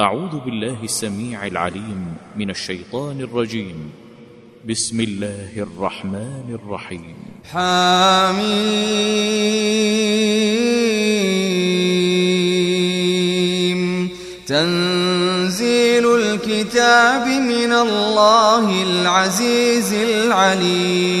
أعوذ بالله السميع العليم من الشيطان الرجيم. بسم الله الرحمن الرحيم. حميم. تنزيل الكتاب من الله العزيز العليم.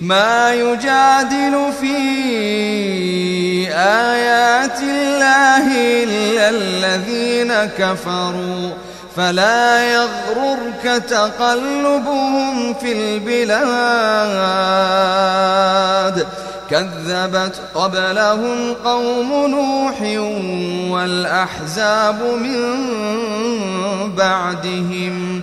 ما يجادل في آيات الله إلا الذين كفروا فلا يغررك تقلبهم في البلاد. كذبت قبلهم قوم نوح والأحزاب من بعدهم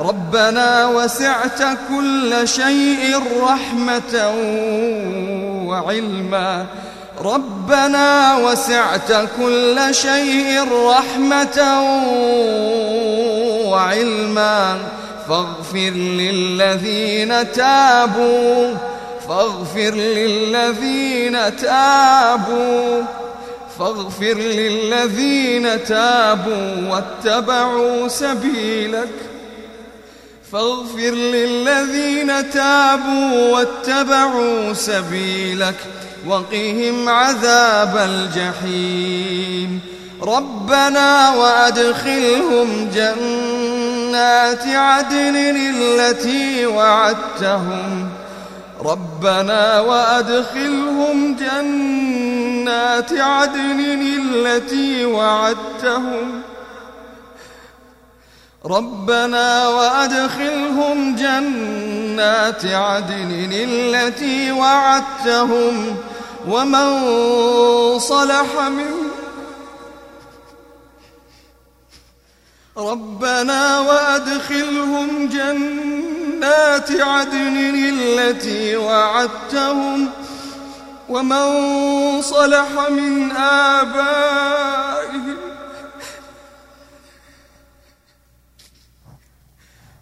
ربنا وسعت كل شيء رحمة وعلما. ربنا وسعت كل شيء رحمة وعلما. فاغفر للذين تابوا. فاغفر للذين تابوا. فاغفر للذين تابوا واتبعوا سبيلك. فاغفر للذين تابوا واتبعوا سبيلك وقهم عذاب الجحيم. ربنا وأدخلهم جنات عدن التي وعدتهم. ربنا وأدخلهم جنات عدن التي وعدتهم. ربنا وأدخلهم جنات عدن التي وعدتهم ومن صلح من ربنا وأدخلهم جنات عدن التي وعدتهم ومن صلح من آبائهم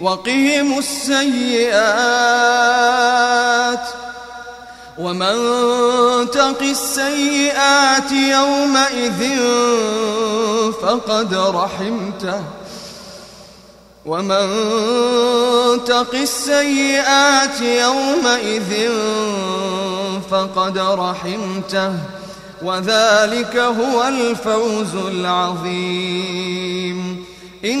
وقهم السيئات ومن تق السيئات يومئذ فقد رحمته ومن تق السيئات يومئذ فقد رحمته وذلك هو الفوز العظيم. إن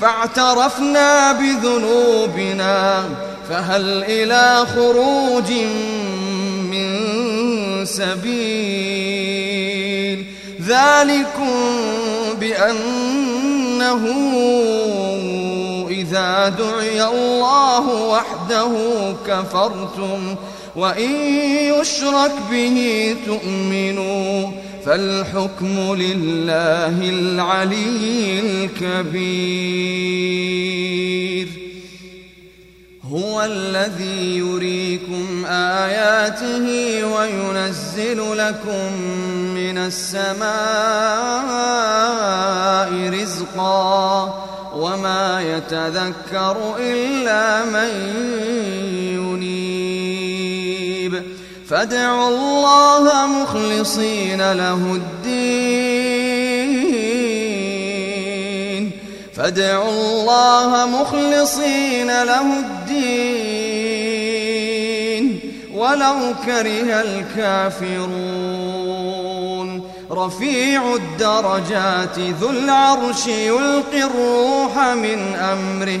فاعترفنا بذنوبنا فهل إلى خروج من سبيل؟ ذلكم بأنه إذا دعي الله وحده كفرتم وإن يشرك به تؤمنوا. فالحكم لله العلي الكبير. هو الذي يريكم آياته وينزل لكم من السماء رزقا وما يتذكر إلا من ينيب فادعوا الله مخلصين له الدين. فادعوا الله مخلصين له الدين. ولو كره الكافرون. رفيع الدرجات ذو العرش يلقي الروح من أمره.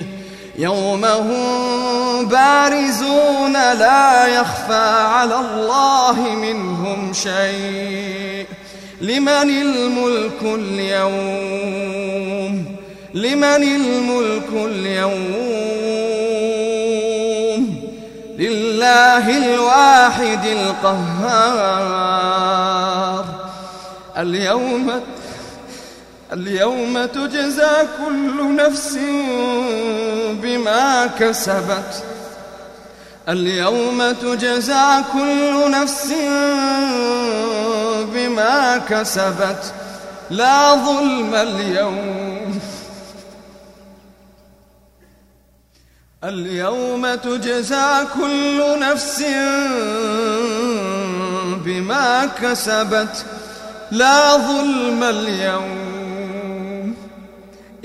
يوم هم بارزون لا يخفى على الله منهم شيء. لمن الملك اليوم؟ لمن الملك اليوم؟ لله الواحد القهار. اليوم اليوم تجزى كل نفس بما كسبت. اليوم تجزى كل نفس بما كسبت. لا ظلم اليوم. اليوم تجزى كل نفس بما كسبت. لا ظلم اليوم.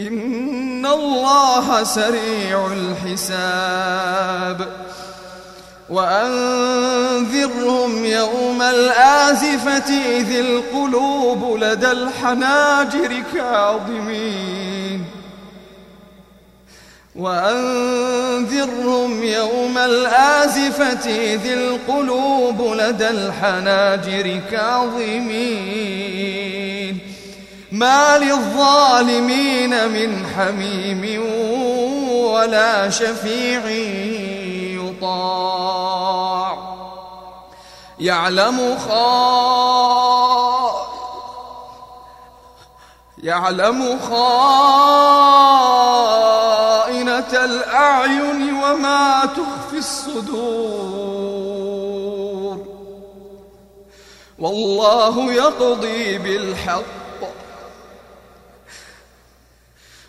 إن الله سريع الحساب وأنذرهم يوم الآزفة إذ القلوب لدى الحناجر كاظمين وأنذرهم يوم الآزفة إذ القلوب لدى الحناجر كاظمين ما للظالمين من حميم ولا شفيع يطاع. يعلم يعلم خائنة الأعين وما تخفي الصدور. والله يقضي بالحق.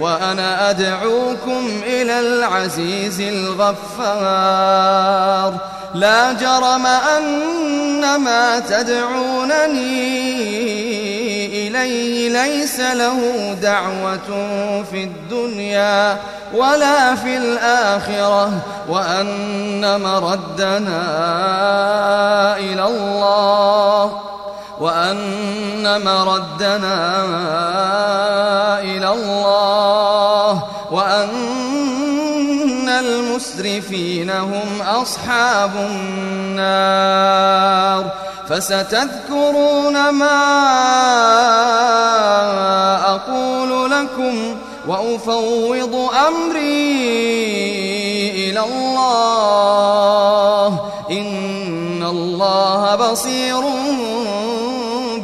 وأنا أدعوكم إلى العزيز الغفار. لا جرم أن ما تدعونني إليه ليس له دعوة في الدنيا ولا في الآخرة وأن مردنا إلى الله. وأن مردنا إلى الله وأن المسرفين هم أصحاب النار. فستذكرون ما أقول لكم وأفوض أمري إلى الله. إن الله بصير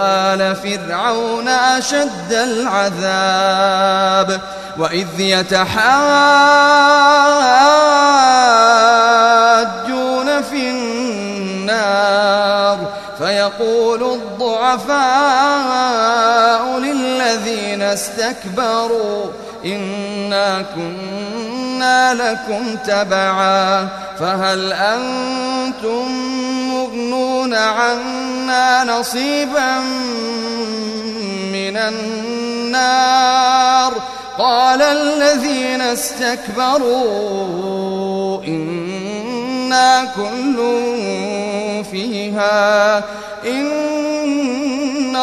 آل فرعون أشد العذاب وإذ يتحاجون في النار فيقول الضعفاء للذين استكبروا إنا كنا لكم تبعا فهل أنتم مغنون عنا نصيبا من النار قال الذين استكبروا إنا كل فيها إن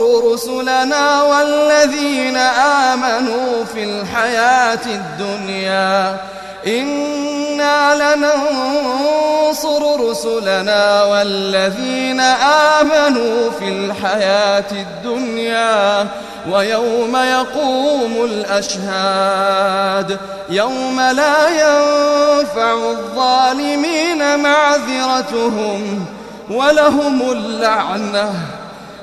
لننصر رسلنا والذين آمنوا في الحياة الدنيا. إنا لننصر رسلنا والذين آمنوا في الحياة الدنيا. ويوم يقوم الأشهاد يوم لا ينفع الظالمين معذرتهم ولهم اللعنة.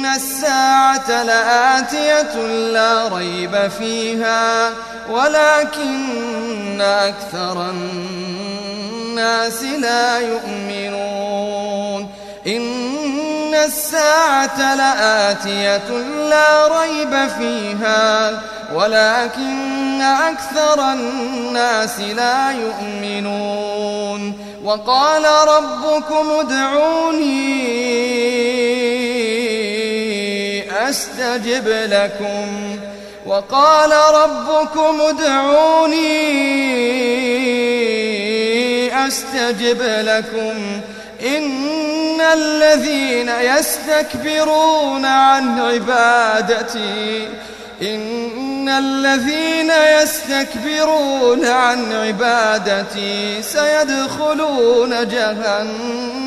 إن الساعة لآتية لا ريب فيها ولكن أكثر الناس لا يؤمنون إن الساعة لآتية لا ريب فيها ولكن أكثر الناس لا يؤمنون وقال ربكم ادعوني أستجب لكم وقال ربكم ادعوني أستجب لكم إن الذين يستكبرون عن عبادتي إن الذين يستكبرون عن عبادتي سيدخلون جهنم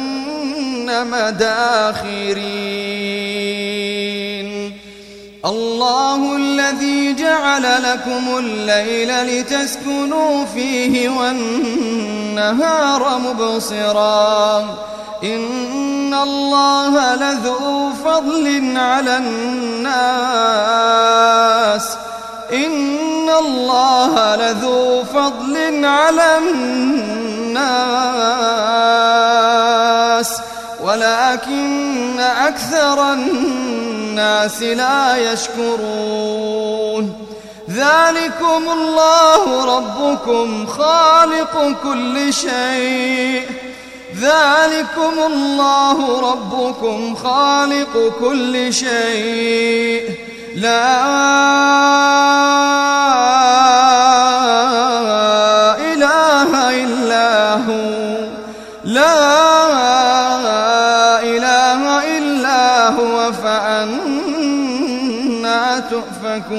داخرين. الله الذي جعل لكم الليل لتسكنوا فيه والنهار مبصرا. إن الله لذو فضل على الناس. إن الله لذو فضل على الناس. ولكن أكثر الناس لا يشكرون. ذلكم الله ربكم خالق كل شيء. ذلكم الله ربكم خالق كل شيء. لا إله إلا هو. لا فأنا تؤفكون.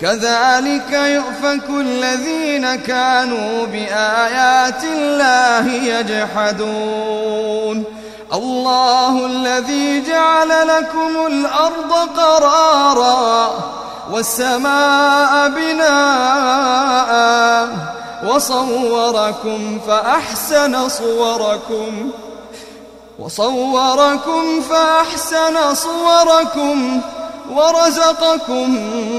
كذلك يؤفك الذين كانوا بآيات الله يجحدون. الله الذي جعل لكم الأرض قرارا والسماء بناء وصوركم فأحسن صوركم. وصوركم فأحسن صوركم ورزقكم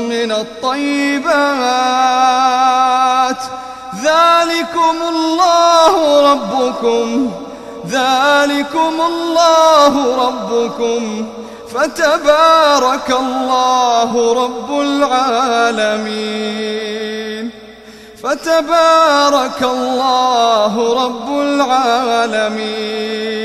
من الطيبات. ذلكم الله ربكم ذلكم الله ربكم. فتبارك الله رب العالمين. فتبارك الله رب العالمين.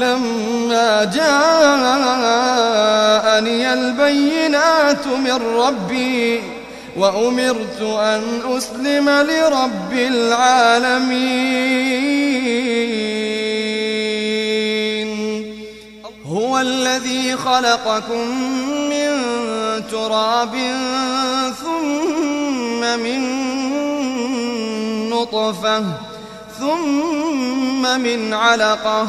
لما جاءني البينات من ربي وأمرت أن أسلم لرب العالمين. هو الذي خلقكم من تراب ثم من نطفة ثم من علقة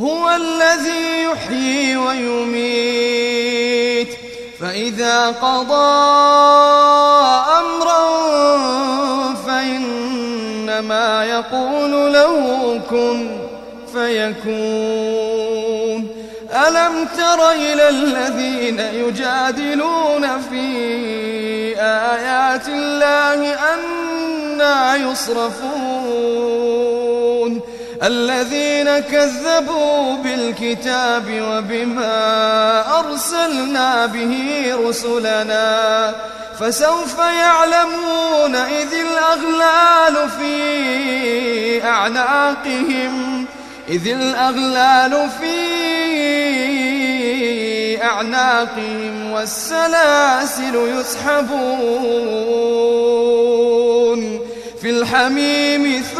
هو الذي يحيي ويميت. فإذا قضى أمرا فإنما يقول له كن فيكون. ألم تر إلى الذين يجادلون في آيات الله أنا يصرفون؟ الذين كذبوا بالكتاب وبما أرسلنا به رسلنا فسوف يعلمون إذ الأغلال في أعناقهم إذ الأغلال في أعناقهم والسلاسل يسحبون. في الحميم ثم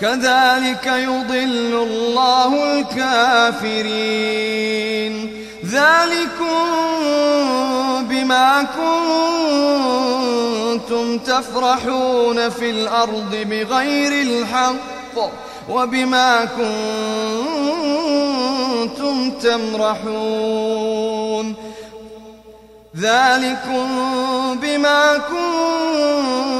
كذلك يضل الله الكافرين. ذلكم بما كنتم تفرحون في الأرض بغير الحق وبما كنتم تمرحون. ذلكم بما كنتم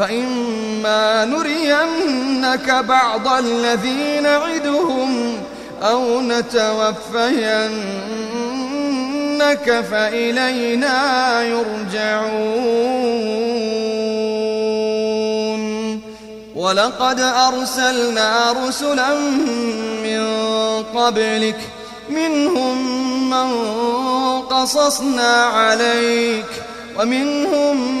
فإما نرينك بعض الذي نعدهم أو نتوفينك فإلينا يرجعون. ولقد أرسلنا رسلا من قبلك منهم من قصصنا عليك ومنهم